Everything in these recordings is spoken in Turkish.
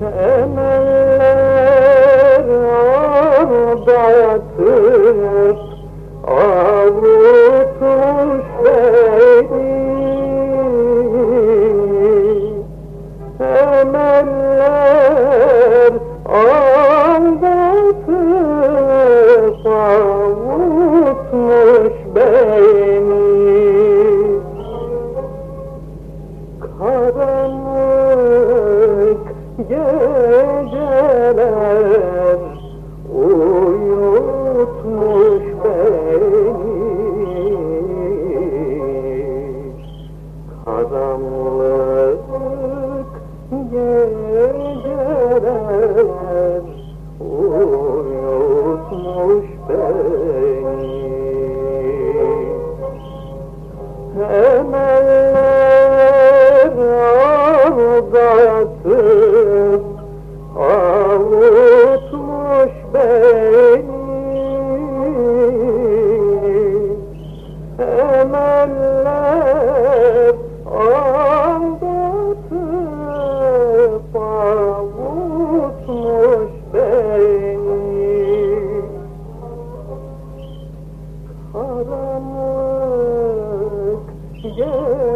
Emeller aldatıp avutmuş beni. Emeller aldatıp avutmuş geceler uyutmuş beni. Karanlık geceler uyutmuş beni. Emeller aldatıp Karanlık geceler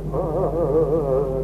Oh.